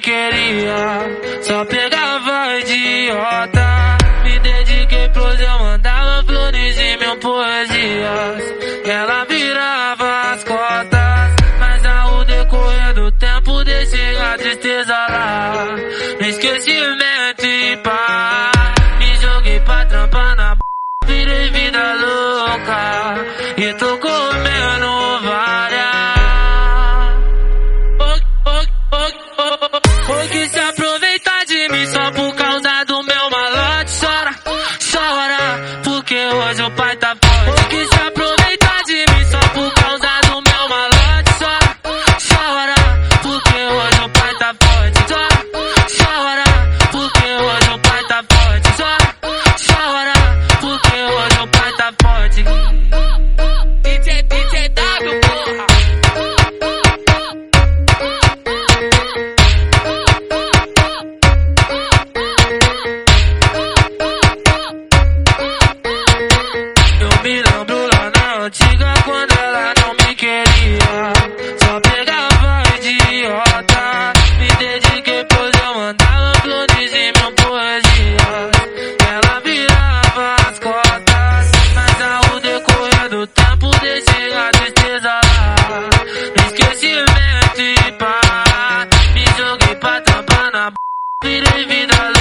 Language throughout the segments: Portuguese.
dia, só pegava idiota. Me dediquei pros eu mandava flores e mil poesias. Ela virava as cotas, mas ao decorrer do tempo deixei a tristeza lá. No esquecimento e pá, me joguei pra trampar na b... virei vida louca. E tô se aproveitar de mim só por causa do meu malote. Chora, chora, porque hoje o pai tá lembro lá na antiga quando ela não me queria. Só pegava de idiota. Me dediquei, pois eu mandava flores e meu poesia. Ela virava as cotas, mas ao decorrer do tempo deixei a tristeza lá. No esquecimento e pá, me joguei pra tampar na b. Virei vida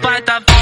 pa' tapar.